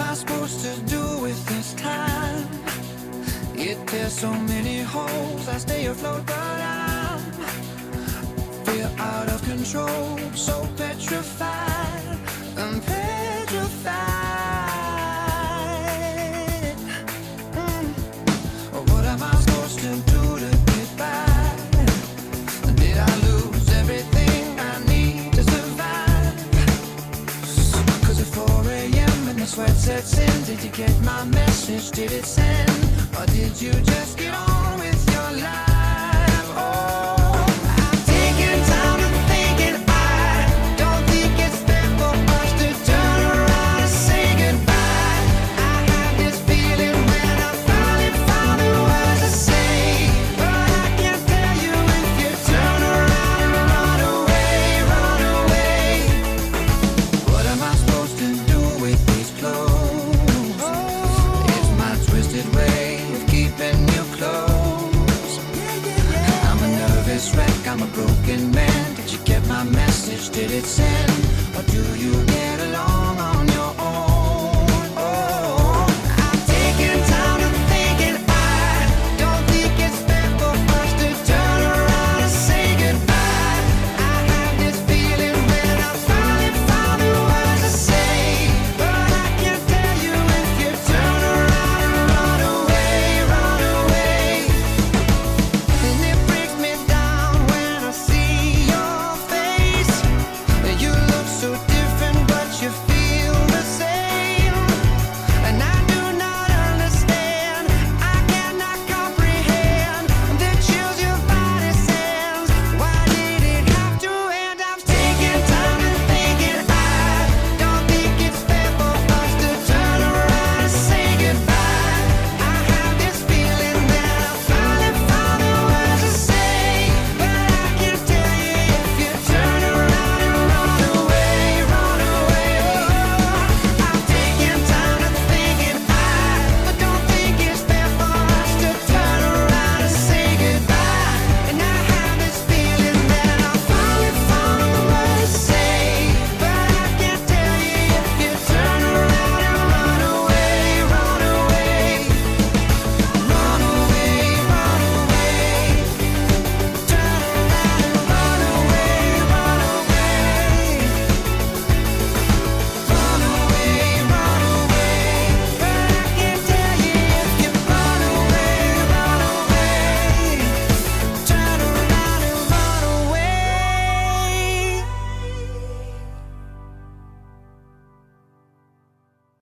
am I supposed to do with this time? It tears so many holes. I stay afloat, but I'm feel out of control. So sweat sets in Did you get my message? Did it send? Or did you just I'm a broken man. Did you get my message? Did it send? Or do you get